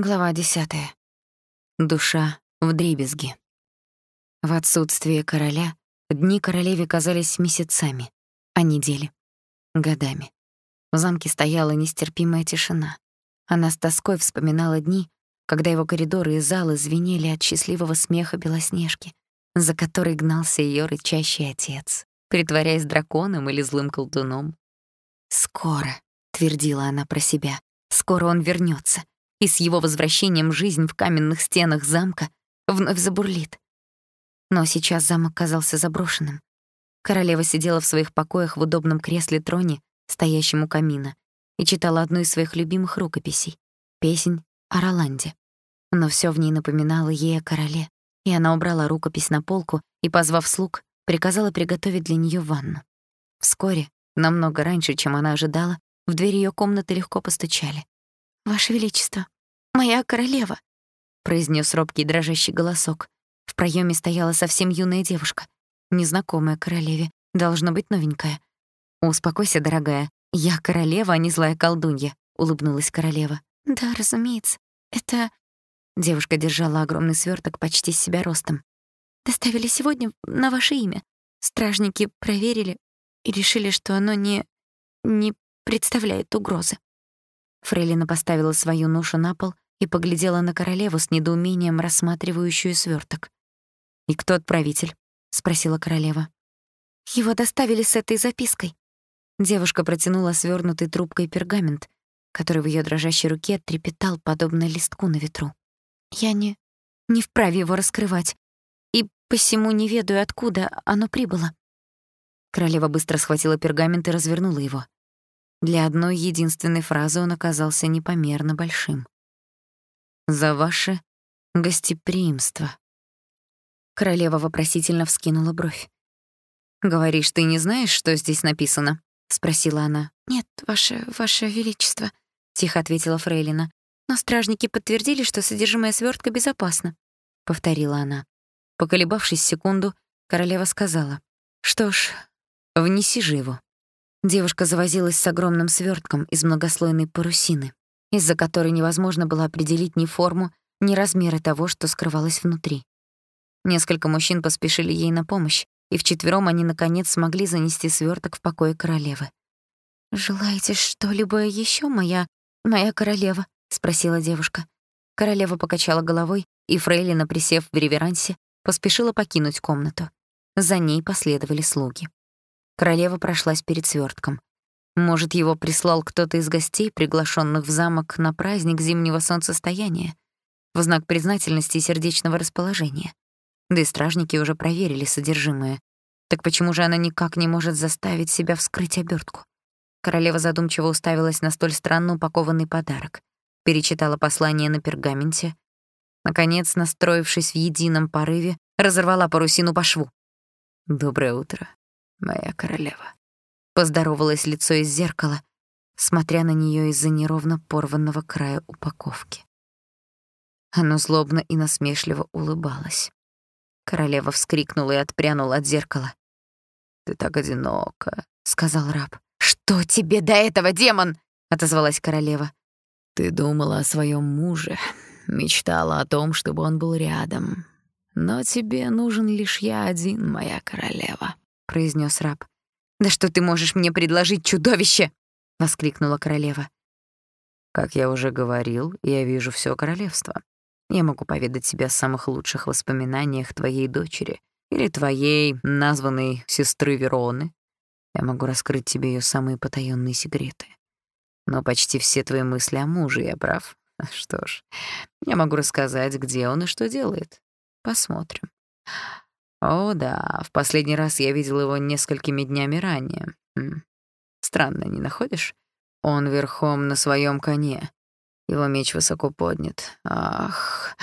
Глава десятая. Душа в дребезги. В отсутствие короля дни королеве казались месяцами, а недели — годами. В замке стояла нестерпимая тишина. Она с тоской вспоминала дни, когда его коридоры и залы звенели от счастливого смеха Белоснежки, за которой гнался ее рычащий отец, притворяясь драконом или злым колдуном. «Скоро», — твердила она про себя, — «скоро он вернется и с его возвращением жизнь в каменных стенах замка вновь забурлит. Но сейчас замок казался заброшенным. Королева сидела в своих покоях в удобном кресле-троне, стоящем у камина, и читала одну из своих любимых рукописей — песнь о Роланде. Но все в ней напоминало ей о короле, и она убрала рукопись на полку и, позвав слуг, приказала приготовить для нее ванну. Вскоре, намного раньше, чем она ожидала, в дверь ее комнаты легко постучали. «Ваше Величество, моя королева», — произнес робкий дрожащий голосок. В проеме стояла совсем юная девушка, незнакомая королеве, должно быть новенькая. «Успокойся, дорогая, я королева, а не злая колдунья», — улыбнулась королева. «Да, разумеется, это...» Девушка держала огромный сверток почти с себя ростом. «Доставили сегодня на ваше имя. Стражники проверили и решили, что оно не... не представляет угрозы. Фрейлина поставила свою ношу на пол и поглядела на королеву с недоумением, рассматривающую сверток. «И кто отправитель?» — спросила королева. «Его доставили с этой запиской». Девушка протянула свернутый трубкой пергамент, который в ее дрожащей руке трепетал, подобно листку на ветру. «Я не... не вправе его раскрывать, и посему не ведаю, откуда оно прибыло». Королева быстро схватила пергамент и развернула его. Для одной единственной фразы он оказался непомерно большим. «За ваше гостеприимство». Королева вопросительно вскинула бровь. «Говоришь, ты не знаешь, что здесь написано?» — спросила она. «Нет, ваше, ваше величество», — тихо ответила Фрейлина. «Но стражники подтвердили, что содержимое свёртка безопасно», — повторила она. Поколебавшись секунду, королева сказала. «Что ж, внеси же его». Девушка завозилась с огромным свёртком из многослойной парусины, из-за которой невозможно было определить ни форму, ни размеры того, что скрывалось внутри. Несколько мужчин поспешили ей на помощь, и вчетвером они, наконец, смогли занести свёрток в покое королевы. «Желаете что-либо ещё, моя... моя королева?» — спросила девушка. Королева покачала головой, и Фрейлина, присев в реверансе, поспешила покинуть комнату. За ней последовали слуги. Королева прошлась перед свёртком. Может, его прислал кто-то из гостей, приглашенных в замок на праздник зимнего солнцестояния, в знак признательности и сердечного расположения. Да и стражники уже проверили содержимое. Так почему же она никак не может заставить себя вскрыть обертку? Королева задумчиво уставилась на столь странно упакованный подарок, перечитала послание на пергаменте, наконец, настроившись в едином порыве, разорвала парусину по шву. «Доброе утро», моя королева. Поздоровалось лицо из зеркала, смотря на нее из-за неровно порванного края упаковки. Оно злобно и насмешливо улыбалось. Королева вскрикнула и отпрянула от зеркала. «Ты так одинока», — сказал раб. «Что тебе до этого, демон?» — отозвалась королева. «Ты думала о своем муже, мечтала о том, чтобы он был рядом. Но тебе нужен лишь я один, моя королева произнес раб. «Да что ты можешь мне предложить, чудовище?» — воскликнула королева. «Как я уже говорил, я вижу все королевство. Я могу поведать тебе о самых лучших воспоминаниях твоей дочери или твоей названной сестры Вероны. Я могу раскрыть тебе ее самые потаённые секреты. Но почти все твои мысли о муже, я прав? Что ж, я могу рассказать, где он и что делает. Посмотрим. О, да, в последний раз я видел его несколькими днями ранее. Странно, не находишь? Он верхом на своем коне. Его меч высоко поднят. Ах,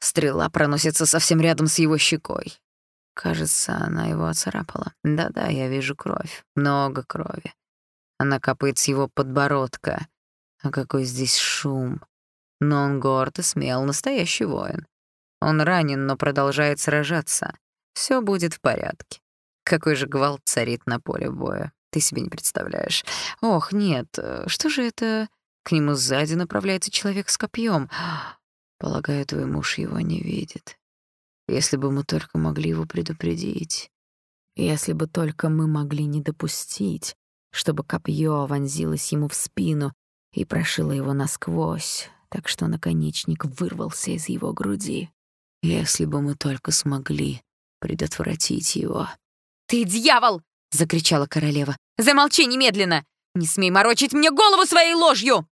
стрела проносится совсем рядом с его щекой. Кажется, она его оцарапала. Да-да, я вижу кровь. Много крови. Она капает с его подбородка. А какой здесь шум. Но он горд и смел, настоящий воин. Он ранен, но продолжает сражаться. Все будет в порядке. Какой же гвалт царит на поле боя. Ты себе не представляешь. Ох, нет, э, что же это? К нему сзади направляется человек с копьем. Полагаю, твой муж его не видит. Если бы мы только могли его предупредить. Если бы только мы могли не допустить, чтобы копье вонзилось ему в спину и прошило его насквозь, так что наконечник вырвался из его груди. Если бы мы только смогли предотвратить его. «Ты дьявол!» — закричала королева. «Замолчи немедленно! Не смей морочить мне голову своей ложью!»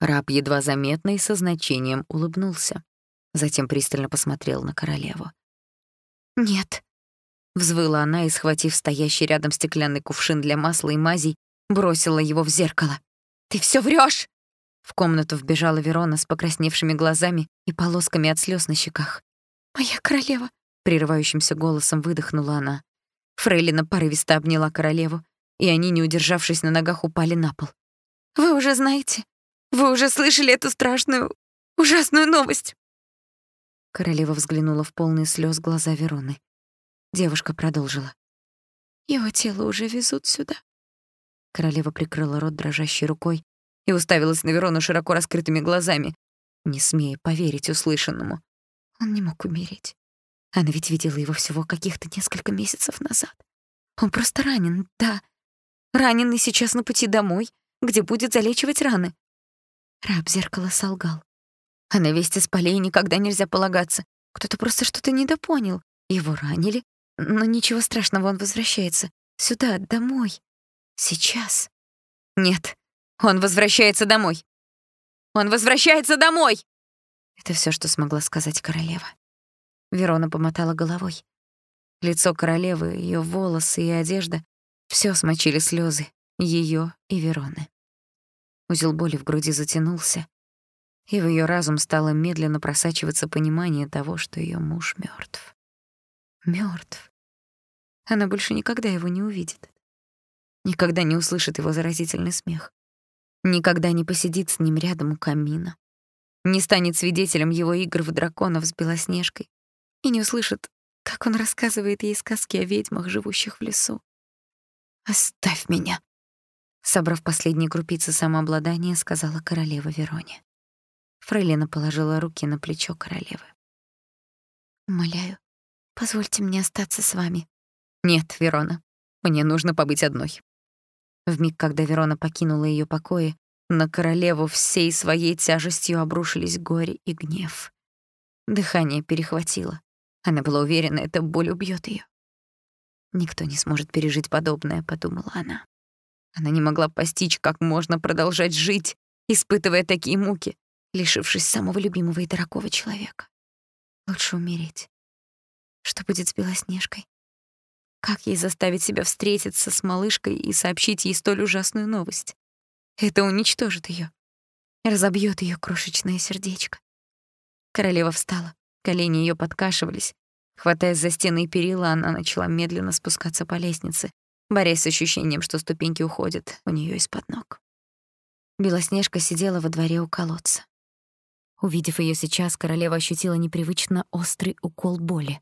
Раб едва заметно и со значением улыбнулся. Затем пристально посмотрел на королеву. «Нет», — взвыла она и, схватив стоящий рядом стеклянный кувшин для масла и мазей, бросила его в зеркало. «Ты все врешь! В комнату вбежала Верона с покрасневшими глазами и полосками от слез на щеках. «Моя королева!» — прерывающимся голосом выдохнула она. Фрейлина порывисто обняла королеву, и они, не удержавшись на ногах, упали на пол. «Вы уже знаете? Вы уже слышали эту страшную, ужасную новость?» Королева взглянула в полные слез глаза Вероны. Девушка продолжила. «Его тело уже везут сюда». Королева прикрыла рот дрожащей рукой и уставилась на Верону широко раскрытыми глазами, не смея поверить услышанному. Он не мог умереть. Она ведь видела его всего каких-то несколько месяцев назад. Он просто ранен, да. Раненый сейчас на пути домой, где будет залечивать раны. Раб зеркало солгал. А на вести с полей никогда нельзя полагаться. Кто-то просто что-то недопонял. Его ранили, но ничего страшного, он возвращается. Сюда, домой. Сейчас. Нет, он возвращается домой. Он возвращается домой! Это все, что смогла сказать королева. Верона помотала головой. Лицо королевы, ее волосы и одежда — все смочили слезы ее и Вероны. Узел боли в груди затянулся, и в ее разум стало медленно просачиваться понимание того, что ее муж мертв. Мертв. Она больше никогда его не увидит. Никогда не услышит его заразительный смех. Никогда не посидит с ним рядом у камина. Не станет свидетелем его игр в драконов с Белоснежкой. И не услышит, как он рассказывает ей сказки о ведьмах, живущих в лесу. «Оставь меня!» Собрав последние крупицы самообладания, сказала королева Вероне. Фрейлина положила руки на плечо королевы. «Умоляю, позвольте мне остаться с вами». «Нет, Верона, мне нужно побыть одной. В миг, когда Верона покинула ее покои, на королеву всей своей тяжестью обрушились горе и гнев. Дыхание перехватило. Она была уверена, эта боль убьет ее. «Никто не сможет пережить подобное», — подумала она. Она не могла постичь, как можно продолжать жить, испытывая такие муки, лишившись самого любимого и дорогого человека. Лучше умереть. Что будет с Белоснежкой? Как ей заставить себя встретиться с малышкой и сообщить ей столь ужасную новость? Это уничтожит ее, разобьет ее крошечное сердечко. Королева встала, колени ее подкашивались. Хватаясь за стены и перила, она начала медленно спускаться по лестнице, борясь с ощущением, что ступеньки уходят у нее из-под ног. Белоснежка сидела во дворе у колодца. Увидев ее сейчас, королева ощутила непривычно острый укол боли.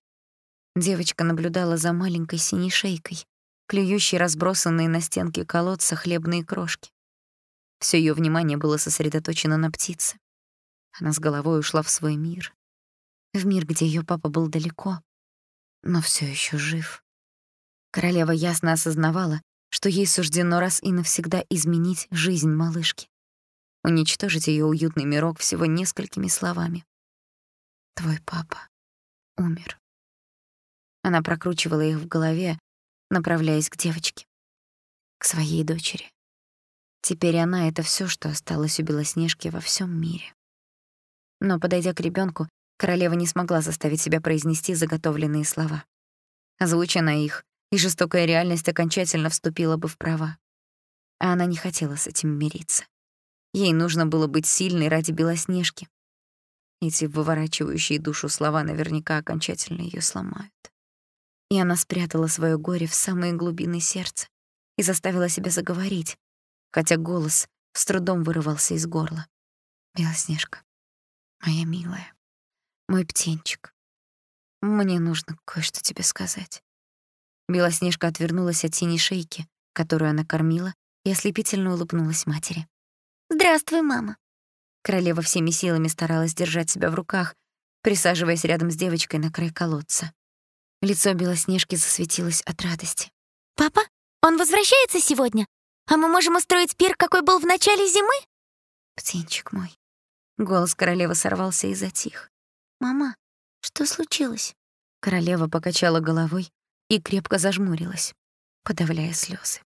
Девочка наблюдала за маленькой синей шейкой, клюющей разбросанные на стенке колодца хлебные крошки. Всё её внимание было сосредоточено на птице. Она с головой ушла в свой мир. В мир, где её папа был далеко, но всё ещё жив. Королева ясно осознавала, что ей суждено раз и навсегда изменить жизнь малышки. Уничтожить её уютный мирок всего несколькими словами. «Твой папа умер». Она прокручивала их в голове, направляясь к девочке, к своей дочери. Теперь она — это всё, что осталось у Белоснежки во всём мире. Но, подойдя к ребёнку, королева не смогла заставить себя произнести заготовленные слова. Озвучена их, и жестокая реальность окончательно вступила бы в права. А она не хотела с этим мириться. Ей нужно было быть сильной ради Белоснежки. Эти выворачивающие душу слова наверняка окончательно её сломают и она спрятала свое горе в самые глубины сердца и заставила себя заговорить, хотя голос с трудом вырывался из горла. «Белоснежка, моя милая, мой птенчик, мне нужно кое-что тебе сказать». Белоснежка отвернулась от синей шейки, которую она кормила, и ослепительно улыбнулась матери. «Здравствуй, мама». Королева всеми силами старалась держать себя в руках, присаживаясь рядом с девочкой на край колодца. Лицо Белоснежки засветилось от радости. «Папа, он возвращается сегодня? А мы можем устроить пир, какой был в начале зимы?» «Птенчик мой». Голос королевы сорвался и затих. «Мама, что случилось?» Королева покачала головой и крепко зажмурилась, подавляя слезы.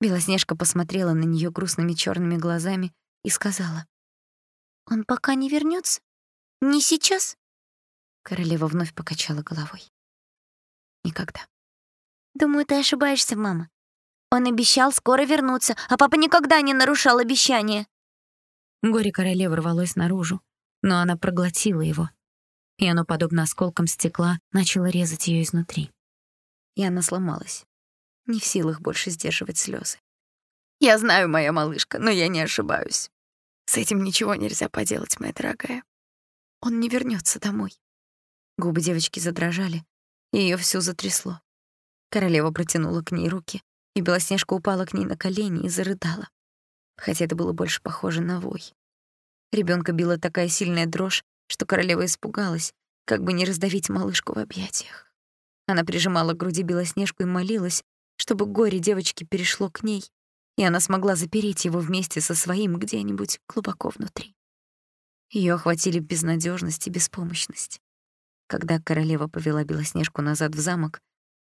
Белоснежка посмотрела на нее грустными черными глазами и сказала. «Он пока не вернется? Не сейчас?» Королева вновь покачала головой. «Никогда». «Думаю, ты ошибаешься, мама. Он обещал скоро вернуться, а папа никогда не нарушал обещания». Горе королевы рвалось наружу, но она проглотила его, и оно, подобно осколкам стекла, начало резать ее изнутри. И она сломалась, не в силах больше сдерживать слезы. «Я знаю, моя малышка, но я не ошибаюсь. С этим ничего нельзя поделать, моя дорогая. Он не вернется домой». Губы девочки задрожали, и её всю затрясло. Королева протянула к ней руки, и Белоснежка упала к ней на колени и зарыдала, хотя это было больше похоже на вой. Ребенка била такая сильная дрожь, что королева испугалась, как бы не раздавить малышку в объятиях. Она прижимала к груди Белоснежку и молилась, чтобы горе девочки перешло к ней, и она смогла запереть его вместе со своим где-нибудь глубоко внутри. Ее охватили безнадежность и беспомощность. Когда королева повела Белоснежку назад в замок,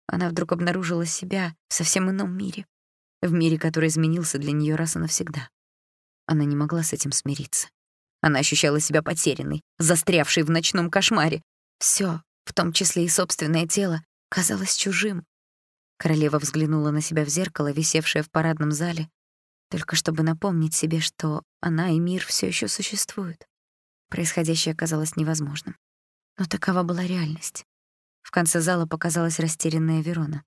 она вдруг обнаружила себя в совсем ином мире, в мире, который изменился для нее раз и навсегда. Она не могла с этим смириться. Она ощущала себя потерянной, застрявшей в ночном кошмаре. Всё, в том числе и собственное тело, казалось чужим. Королева взглянула на себя в зеркало, висевшее в парадном зале, только чтобы напомнить себе, что она и мир всё ещё существуют. Происходящее казалось невозможным. Но такова была реальность. В конце зала показалась растерянная Верона.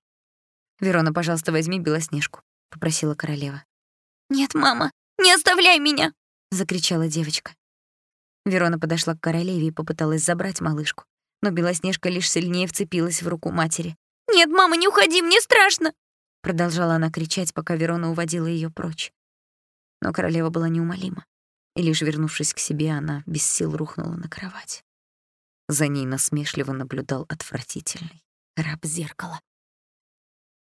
«Верона, пожалуйста, возьми Белоснежку», — попросила королева. «Нет, мама, не оставляй меня!» — закричала девочка. Верона подошла к королеве и попыталась забрать малышку, но Белоснежка лишь сильнее вцепилась в руку матери. «Нет, мама, не уходи, мне страшно!» Продолжала она кричать, пока Верона уводила ее прочь. Но королева была неумолима, и лишь вернувшись к себе, она без сил рухнула на кровать. За ней насмешливо наблюдал отвратительный раб зеркала.